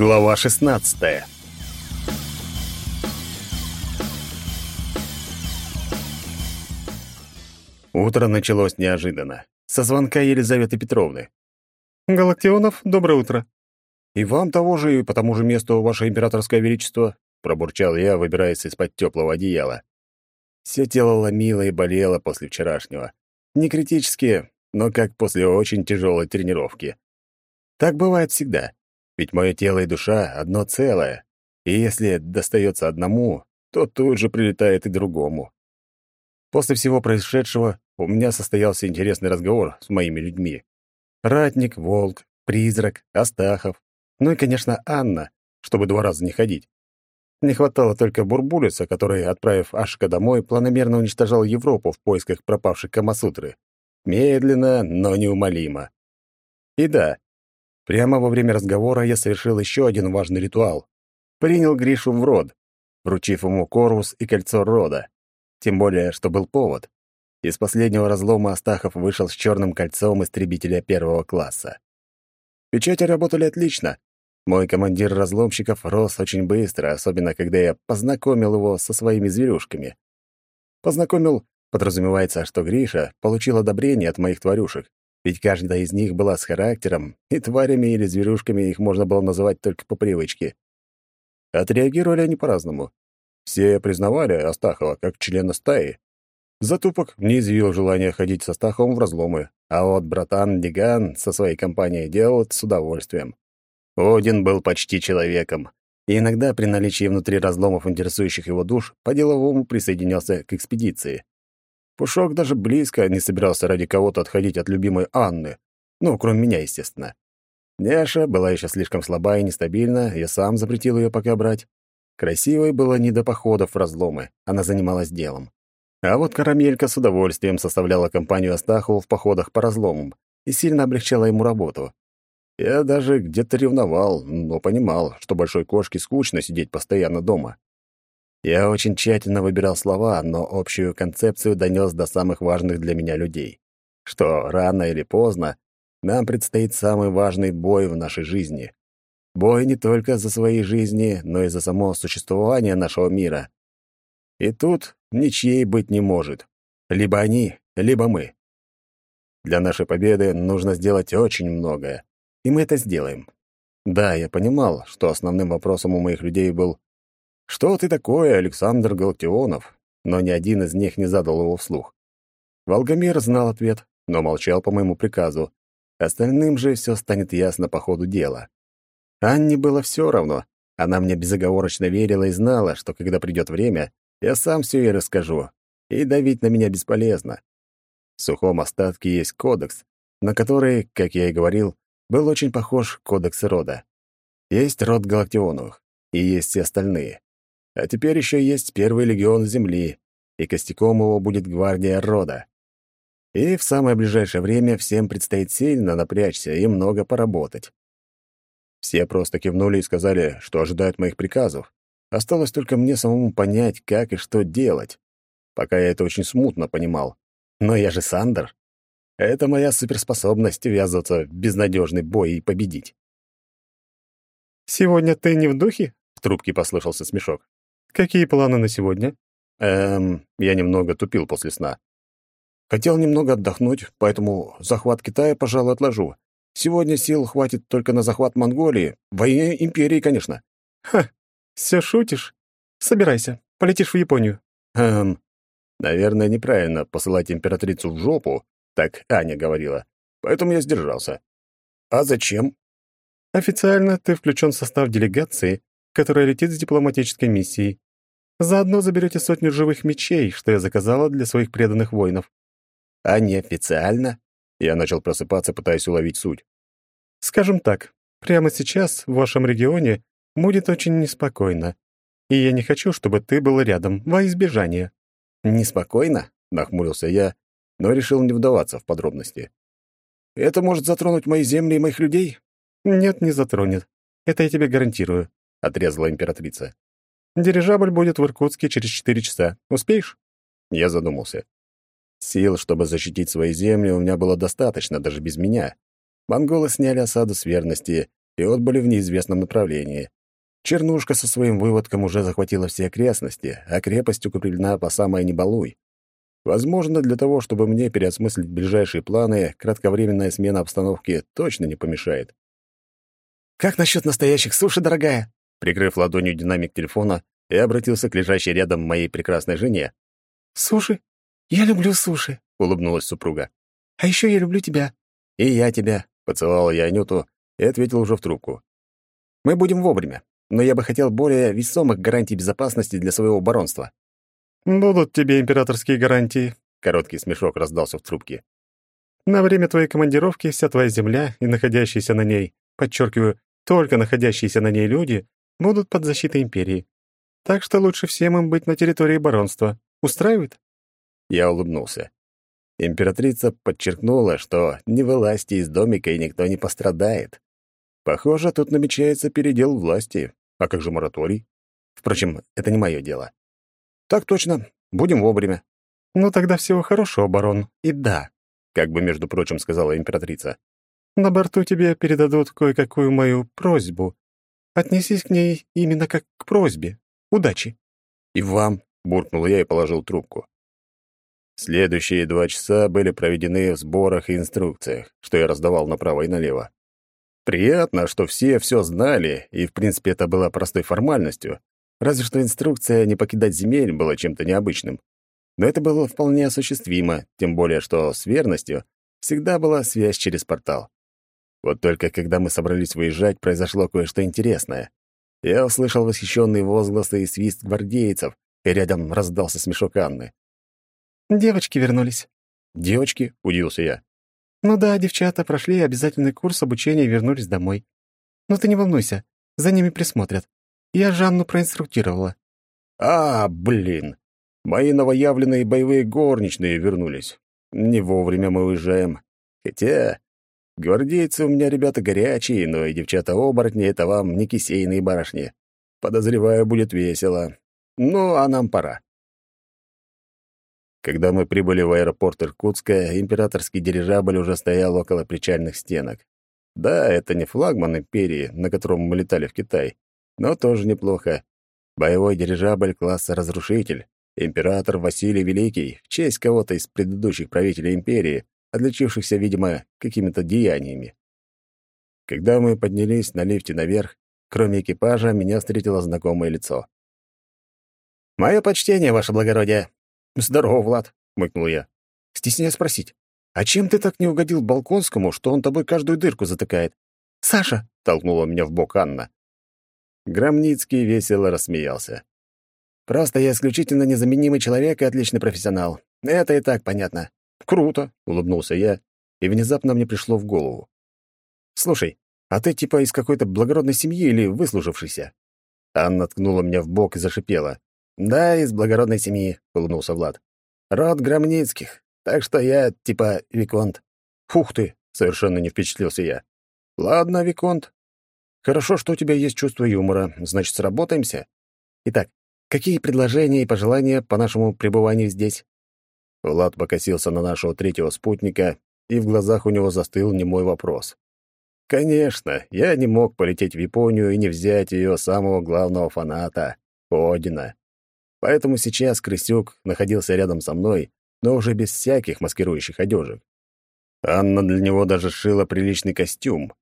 Глава 16. Утро началось неожиданно. Со звонка Елизаветы Петровны. «Галактионов, доброе утро». «И вам того же, и по тому же месту, ваше императорское величество», пробурчал я, выбираясь из-под теплого одеяла. Все тело ломило и болело после вчерашнего. Не критически, но как после очень тяжелой тренировки. Так бывает всегда. Ведь мое тело и душа — одно целое, и если достается одному, то тут же прилетает и другому. После всего происшедшего у меня состоялся интересный разговор с моими людьми. Ратник, Волк, Призрак, Астахов, ну и, конечно, Анна, чтобы два раза не ходить. Не хватало только Бурбулиса, который, отправив Ашика домой, планомерно уничтожал Европу в поисках пропавшей Камасутры. Медленно, но неумолимо. И да, Прямо во время разговора я совершил еще один важный ритуал. Принял Гришу в род, вручив ему корвус и кольцо рода. Тем более, что был повод. Из последнего разлома Астахов вышел с черным кольцом истребителя первого класса. Печати работали отлично. Мой командир разломщиков рос очень быстро, особенно когда я познакомил его со своими зверюшками. Познакомил, подразумевается, что Гриша получил одобрение от моих тварюшек ведь каждая из них была с характером, и тварями или зверюшками их можно было называть только по привычке. Отреагировали они по-разному. Все признавали Астахова как члена стаи. Затупок не изъявил желания ходить со Астаховым в разломы, а вот братан Диган со своей компанией делал с удовольствием. Один был почти человеком, и иногда при наличии внутри разломов интересующих его душ по-деловому присоединялся к экспедиции. Пушок даже близко не собирался ради кого-то отходить от любимой Анны. Ну, кроме меня, естественно. Няша была еще слишком слаба и нестабильна, я сам запретил ее пока брать. Красивой было не до походов в разломы, она занималась делом. А вот Карамелька с удовольствием составляла компанию Астахову в походах по разломам и сильно облегчала ему работу. Я даже где-то ревновал, но понимал, что большой кошке скучно сидеть постоянно дома. Я очень тщательно выбирал слова, но общую концепцию донес до самых важных для меня людей. Что рано или поздно нам предстоит самый важный бой в нашей жизни. Бой не только за свои жизни, но и за само существование нашего мира. И тут ничьей быть не может. Либо они, либо мы. Для нашей победы нужно сделать очень многое, и мы это сделаем. Да, я понимал, что основным вопросом у моих людей был «Что ты такое, Александр Галактионов?» Но ни один из них не задал его вслух. Волгомир знал ответ, но молчал по моему приказу. Остальным же все станет ясно по ходу дела. Анне было все равно. Она мне безоговорочно верила и знала, что когда придет время, я сам все ей расскажу. И давить на меня бесполезно. В сухом остатке есть кодекс, на который, как я и говорил, был очень похож кодекс рода. Есть род Галактионовых, и есть все остальные. А теперь еще есть первый легион Земли, и костяком его будет гвардия рода. И в самое ближайшее время всем предстоит сильно напрячься и много поработать. Все просто кивнули и сказали, что ожидают моих приказов. Осталось только мне самому понять, как и что делать. Пока я это очень смутно понимал. Но я же Сандер. Это моя суперспособность ввязываться в безнадежный бой и победить. «Сегодня ты не в духе?» — в трубке послышался смешок. Какие планы на сегодня? Эм, я немного тупил после сна. Хотел немного отдохнуть, поэтому захват Китая, пожалуй, отложу. Сегодня сил хватит только на захват Монголии. Войне империи, конечно. Ха, все шутишь? Собирайся, полетишь в Японию. Эм, наверное, неправильно посылать императрицу в жопу, так Аня говорила. Поэтому я сдержался. А зачем? Официально ты включен в состав делегации, которая летит с дипломатической миссией. Заодно заберете сотню живых мечей, что я заказала для своих преданных воинов». «А неофициально?» Я начал просыпаться, пытаясь уловить суть. «Скажем так, прямо сейчас в вашем регионе будет очень неспокойно, и я не хочу, чтобы ты был рядом, во избежание». «Неспокойно?» — нахмурился я, но решил не вдаваться в подробности. «Это может затронуть мои земли и моих людей?» «Нет, не затронет. Это я тебе гарантирую. — отрезала императрица. «Дирижабль будет в Иркутске через четыре часа. Успеешь?» Я задумался. Сил, чтобы защитить свои земли, у меня было достаточно, даже без меня. Монголы сняли осаду с верности, и отбыли в неизвестном направлении. Чернушка со своим выводком уже захватила все окрестности, а крепость укреплена по самой небалуй. Возможно, для того, чтобы мне переосмыслить ближайшие планы, кратковременная смена обстановки точно не помешает. «Как насчет настоящих суши, дорогая?» Прикрыв ладонью динамик телефона, я обратился к лежащей рядом моей прекрасной жене. «Суши? Я люблю суши», — улыбнулась супруга. «А еще я люблю тебя». «И я тебя», — поцеловала я Анюту и ответил уже в трубку. «Мы будем вовремя, но я бы хотел более весомых гарантий безопасности для своего баронства». «Будут тебе императорские гарантии», — короткий смешок раздался в трубке. «На время твоей командировки вся твоя земля и находящиеся на ней, подчеркиваю, только находящиеся на ней люди будут под защитой империи. Так что лучше всем им быть на территории баронства. Устраивает?» Я улыбнулся. Императрица подчеркнула, что не вылазьте из домика, и никто не пострадает. Похоже, тут намечается передел власти. А как же мораторий? Впрочем, это не мое дело. Так точно. Будем вовремя. Ну тогда всего хорошего, барон. И да, как бы, между прочим, сказала императрица. На борту тебе передадут кое-какую мою просьбу. Отнесись к ней именно как к просьбе. Удачи. И вам, буркнул я и положил трубку. Следующие два часа были проведены в сборах и инструкциях, что я раздавал направо и налево. Приятно, что все все знали, и, в принципе, это было простой формальностью, разве что инструкция не покидать земель была чем-то необычным. Но это было вполне осуществимо, тем более, что с верностью всегда была связь через портал. Вот только когда мы собрались выезжать, произошло кое-что интересное. Я услышал восхищенные возгласы и свист гвардейцев, и рядом раздался смешок Анны. «Девочки вернулись». «Девочки?» — удивился я. «Ну да, девчата прошли обязательный курс обучения и вернулись домой. Но ты не волнуйся, за ними присмотрят. Я Жанну проинструктировала». «А, блин! Мои новоявленные боевые горничные вернулись. Не вовремя мы уезжаем. Хотя Гвардейцы у меня ребята горячие, но и девчата-оборотни — это вам не кисейные барышни. Подозреваю, будет весело. Ну, а нам пора. Когда мы прибыли в аэропорт Иркутска, императорский дирижабль уже стоял около причальных стенок. Да, это не флагман империи, на котором мы летали в Китай, но тоже неплохо. Боевой дирижабль класса «Разрушитель», император Василий Великий, в честь кого-то из предыдущих правителей империи, отличившихся, видимо, какими-то деяниями. Когда мы поднялись на лифте наверх, кроме экипажа, меня встретило знакомое лицо. «Мое почтение, ваше благородие!» «Здорово, Влад!» — мыкнул я. «Стесняюсь спросить, а чем ты так не угодил Балконскому, что он тобой каждую дырку затыкает?» «Саша!» — толкнула меня в бок Анна. Громницкий весело рассмеялся. «Просто я исключительно незаменимый человек и отличный профессионал. Это и так понятно. «Круто», — улыбнулся я, и внезапно мне пришло в голову. «Слушай, а ты типа из какой-то благородной семьи или выслужившийся?» Анна ткнула меня в бок и зашипела. «Да, из благородной семьи», — улыбнулся Влад. «Род Громницких, так что я типа Виконт». «Фух ты!» — совершенно не впечатлился я. «Ладно, Виконт. Хорошо, что у тебя есть чувство юмора, значит, сработаемся. Итак, какие предложения и пожелания по нашему пребыванию здесь?» Влад покосился на нашего третьего спутника, и в глазах у него застыл немой вопрос. Конечно, я не мог полететь в Японию и не взять ее самого главного фаната — Одина. Поэтому сейчас Крысюк находился рядом со мной, но уже без всяких маскирующих одежек. Анна для него даже шила приличный костюм.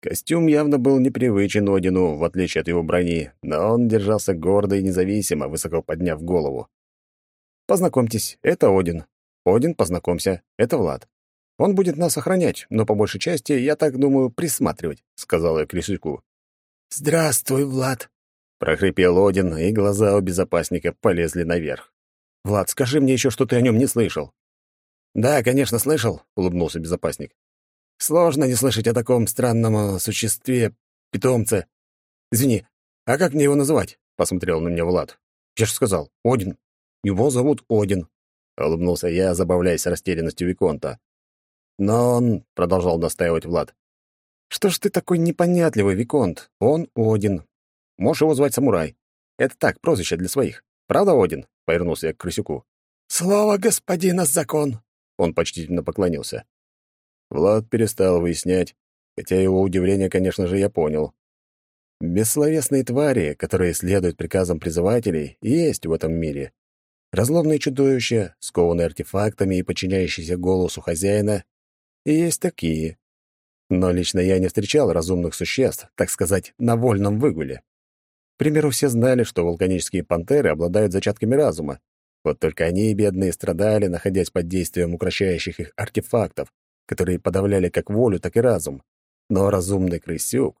Костюм явно был непривычен Одину, в отличие от его брони, но он держался гордо и независимо, высоко подняв голову. Познакомьтесь, это Один. Один, познакомься, это Влад. Он будет нас охранять, но по большей части, я так думаю, присматривать», — сказал я Крисюку. «Здравствуй, Влад», — прохрипел Один, и глаза у безопасника полезли наверх. «Влад, скажи мне еще, что ты о нем не слышал». «Да, конечно, слышал», — улыбнулся безопасник. «Сложно не слышать о таком странном существе, питомце. Извини, а как мне его называть?» — посмотрел на меня Влад. «Я же сказал, Один». Его зовут Один», — улыбнулся я, забавляясь растерянностью Виконта. «Но он...» — продолжал настаивать Влад. «Что ж ты такой непонятливый, Виконт? Он Один. Можешь его звать Самурай. Это так, прозвище для своих. Правда, Один?» — повернулся я к Крысюку. «Слово господина закон!» Он почтительно поклонился. Влад перестал выяснять, хотя его удивление, конечно же, я понял. Бессловесные твари, которые следуют приказам призывателей, есть в этом мире. Разломные чудовища, скованные артефактами и подчиняющиеся голосу хозяина, и есть такие. Но лично я не встречал разумных существ, так сказать, на вольном выгуле. К примеру, все знали, что вулканические пантеры обладают зачатками разума. Вот только они, бедные, страдали, находясь под действием укращающих их артефактов, которые подавляли как волю, так и разум. Но разумный крысюк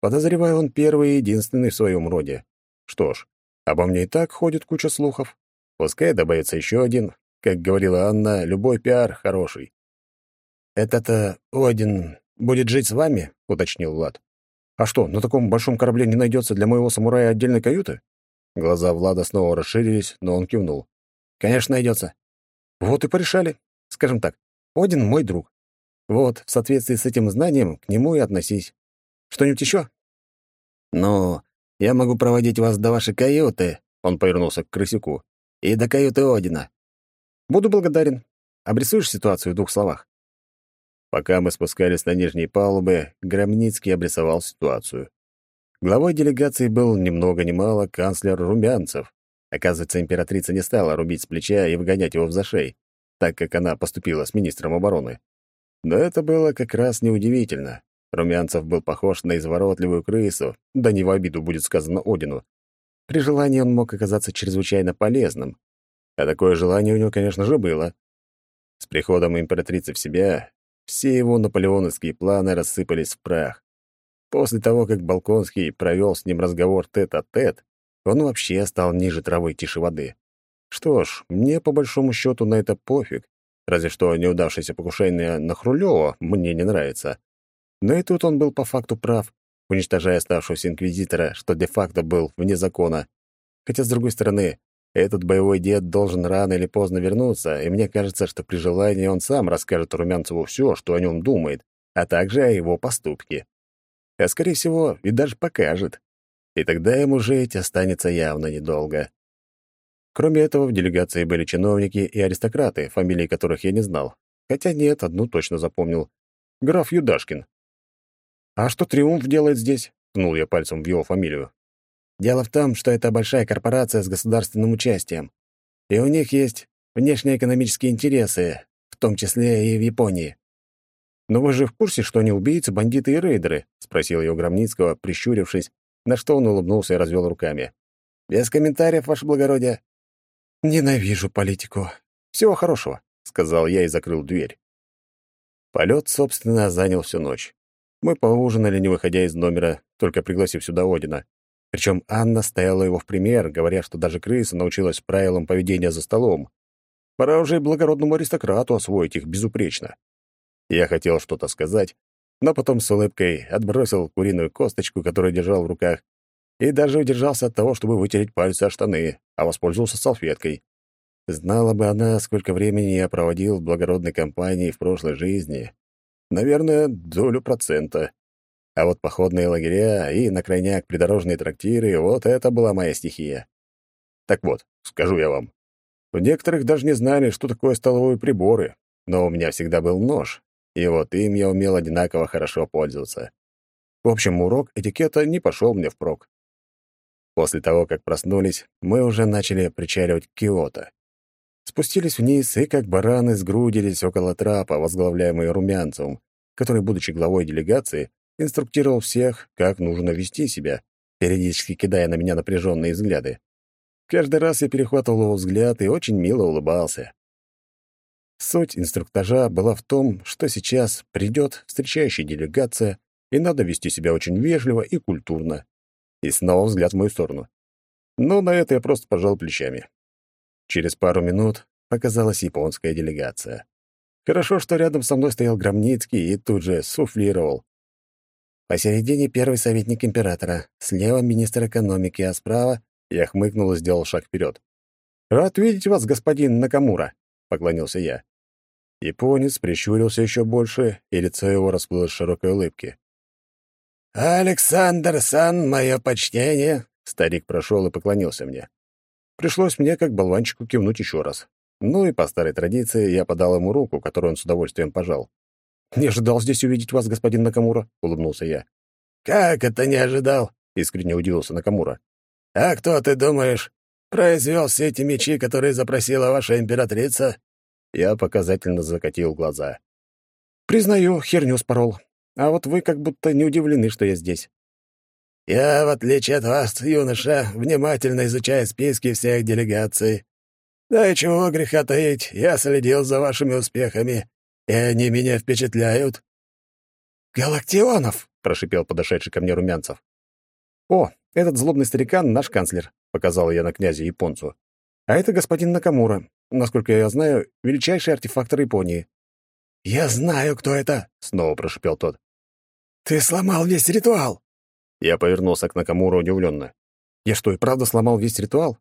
Подозреваю, он первый и единственный в своем роде. Что ж, обо мне и так ходит куча слухов. Пускай добавится еще один. Как говорила Анна, любой пиар хороший. «Этот-то Один будет жить с вами?» — уточнил Влад. «А что, на таком большом корабле не найдется для моего самурая отдельной каюты?» Глаза Влада снова расширились, но он кивнул. «Конечно, найдется. Вот и порешали. Скажем так, Один мой друг. Вот, в соответствии с этим знанием, к нему и относись. Что-нибудь еще? «Ну, я могу проводить вас до вашей каюты», — он повернулся к крысюку, «и до каюты Одина. Буду благодарен. Обрисуешь ситуацию в двух словах?» Пока мы спускались на нижние палубы, Громницкий обрисовал ситуацию. Главой делегации был ни много ни мало канцлер Румянцев. Оказывается, императрица не стала рубить с плеча и выгонять его в зашей, так как она поступила с министром обороны. Но это было как раз неудивительно. Румянцев был похож на изворотливую крысу, да не в обиду будет сказано Одину. При желании он мог оказаться чрезвычайно полезным. А такое желание у него, конечно же, было. С приходом императрицы в себя все его наполеоновские планы рассыпались в прах. После того, как Балконский провел с ним разговор тет-а-тет, -тет, он вообще стал ниже травы тише воды. Что ж, мне по большому счету на это пофиг, разве что неудавшееся покушение на Хрулёва мне не нравится. Но и тут он был по факту прав, уничтожая оставшегося инквизитора, что де-факто был вне закона. Хотя, с другой стороны, этот боевой дед должен рано или поздно вернуться, и мне кажется, что при желании он сам расскажет Румянцеву все, что о нем думает, а также о его поступке. А, скорее всего, и даже покажет. И тогда ему жить останется явно недолго. Кроме этого, в делегации были чиновники и аристократы, фамилии которых я не знал. Хотя нет, одну точно запомнил. Граф Юдашкин. «А что Триумф делает здесь?» — ткнул я пальцем в его фамилию. «Дело в том, что это большая корпорация с государственным участием, и у них есть внешнеэкономические интересы, в том числе и в Японии». «Но вы же в курсе, что они убийцы, бандиты и рейдеры?» — спросил я у Громницкого, прищурившись, на что он улыбнулся и развел руками. «Без комментариев, ваше благородие». «Ненавижу политику. Всего хорошего», — сказал я и закрыл дверь. Полет, собственно, занял всю ночь. Мы поужинали, не выходя из номера, только пригласив сюда Одина. Причем Анна стояла его в пример, говоря, что даже крыса научилась правилам поведения за столом. Пора уже благородному аристократу освоить их безупречно. Я хотел что-то сказать, но потом с улыбкой отбросил куриную косточку, которую держал в руках, и даже удержался от того, чтобы вытереть пальцы о штаны, а воспользовался салфеткой. Знала бы она, сколько времени я проводил в благородной компании в прошлой жизни, Наверное, долю процента. А вот походные лагеря и на крайняк придорожные трактиры — вот это была моя стихия. Так вот, скажу я вам. В некоторых даже не знали, что такое столовые приборы, но у меня всегда был нож, и вот им я умел одинаково хорошо пользоваться. В общем, урок этикета не пошел мне впрок. После того, как проснулись, мы уже начали причаливать к Киото. Спустились вниз и, как бараны, сгрудились около трапа, возглавляемый Румянцевым, который, будучи главой делегации, инструктировал всех, как нужно вести себя, периодически кидая на меня напряженные взгляды. Каждый раз я перехватывал его взгляд и очень мило улыбался. Суть инструктажа была в том, что сейчас придет встречающая делегация, и надо вести себя очень вежливо и культурно. И снова взгляд в мою сторону. Но на это я просто пожал плечами. Через пару минут показалась японская делегация. Хорошо, что рядом со мной стоял Громницкий и тут же суфлировал. Посередине первый советник императора, слева министр экономики, а справа я хмыкнул и сделал шаг вперед. «Рад видеть вас, господин Накамура», — поклонился я. Японец прищурился еще больше, и лицо его расплылось в широкой улыбке. «Александр Сан, мое почтение!» Старик прошел и поклонился мне. Пришлось мне, как болванчику, кивнуть еще раз. Ну и по старой традиции я подал ему руку, которую он с удовольствием пожал. «Не ожидал здесь увидеть вас, господин Накамура», — улыбнулся я. «Как это не ожидал?» — искренне удивился Накамура. «А кто, ты думаешь, произвел все эти мечи, которые запросила ваша императрица?» Я показательно закатил глаза. «Признаю, херню спорол. А вот вы как будто не удивлены, что я здесь». «Я, в отличие от вас, юноша, внимательно изучаю списки всех делегаций. Да и чего греха таить, я следил за вашими успехами, и они меня впечатляют». «Галактионов!» — прошипел подошедший ко мне Румянцев. «О, этот злобный старикан — наш канцлер», — показал я на князя японцу. «А это господин Накамура, насколько я знаю, величайший артефактор Японии». «Я знаю, кто это!» — снова прошипел тот. «Ты сломал весь ритуал!» Я повернулся к Накамуру удивленно. «Я что, и правда сломал весь ритуал?»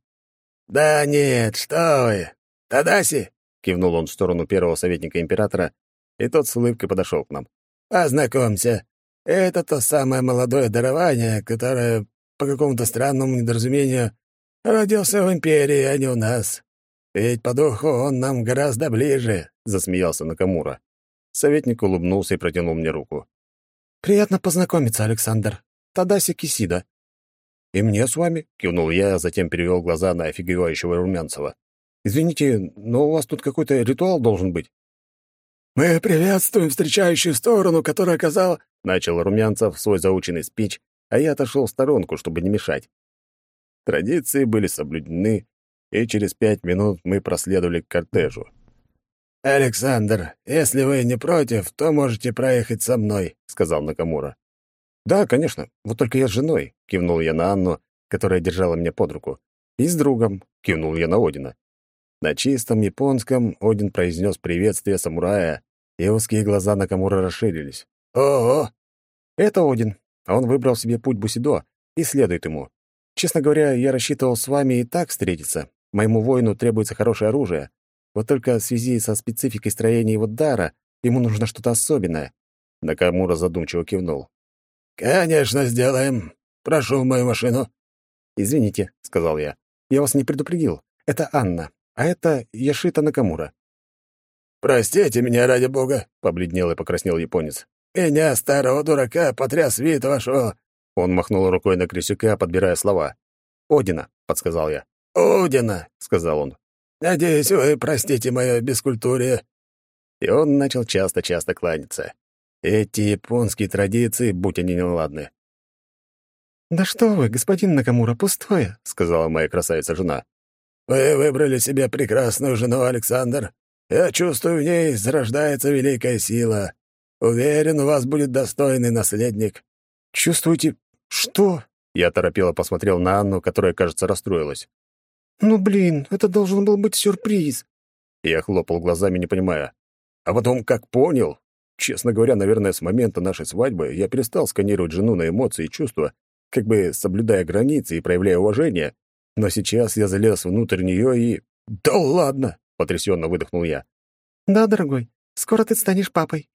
«Да нет, что вы! Тадаси!» — кивнул он в сторону первого советника императора, и тот с улыбкой подошел к нам. «Познакомься, это то самое молодое дарование, которое по какому-то странному недоразумению родился в Империи, а не у нас. Ведь по духу он нам гораздо ближе», — засмеялся Накамура. Советник улыбнулся и протянул мне руку. «Приятно познакомиться, Александр. Тадаси Кисида». «И мне с вами?» — кивнул я, а затем перевел глаза на офигевающего Румянцева. «Извините, но у вас тут какой-то ритуал должен быть». «Мы приветствуем встречающую сторону, которая оказала...» — начал Румянцев свой заученный спич, а я отошел в сторонку, чтобы не мешать. Традиции были соблюдены, и через пять минут мы проследовали к кортежу. «Александр, если вы не против, то можете проехать со мной», — сказал Накамура. «Да, конечно. Вот только я с женой», — кивнул я на Анну, которая держала меня под руку. «И с другом», — кивнул я на Одина. На чистом японском Один произнес приветствие самурая, и узкие глаза Накамура расширились. «Ого!» «Это Один. Он выбрал себе путь Бусидо и следует ему. Честно говоря, я рассчитывал с вами и так встретиться. Моему воину требуется хорошее оружие. Вот только в связи со спецификой строения его дара ему нужно что-то особенное». Накамура задумчиво кивнул. «Конечно, сделаем. Прошу в мою машину». «Извините», — сказал я. «Я вас не предупредил. Это Анна, а это Яшита Накамура». «Простите меня, ради бога», — побледнел и покраснел японец. «Меня, старого дурака, потряс вид вашего...» Он махнул рукой на Крисюка, подбирая слова. «Одина», — подсказал я. «Одина», — сказал он. «Надеюсь, вы простите мое бескультурие». И он начал часто-часто кланяться. Эти японские традиции, будь они неладны. «Да что вы, господин Накамура, пустое», — сказала моя красавица-жена. «Вы выбрали себе прекрасную жену, Александр. Я чувствую, в ней зарождается великая сила. Уверен, у вас будет достойный наследник». «Чувствуете... что?» Я торопело посмотрел на Анну, которая, кажется, расстроилась. «Ну, блин, это должен был быть сюрприз». Я хлопал глазами, не понимая. А потом, как понял, честно говоря, наверное, с момента нашей свадьбы я перестал сканировать жену на эмоции и чувства, как бы соблюдая границы и проявляя уважение, но сейчас я залез внутрь нее и... «Да ладно!» — потрясенно выдохнул я. «Да, дорогой, скоро ты станешь папой»,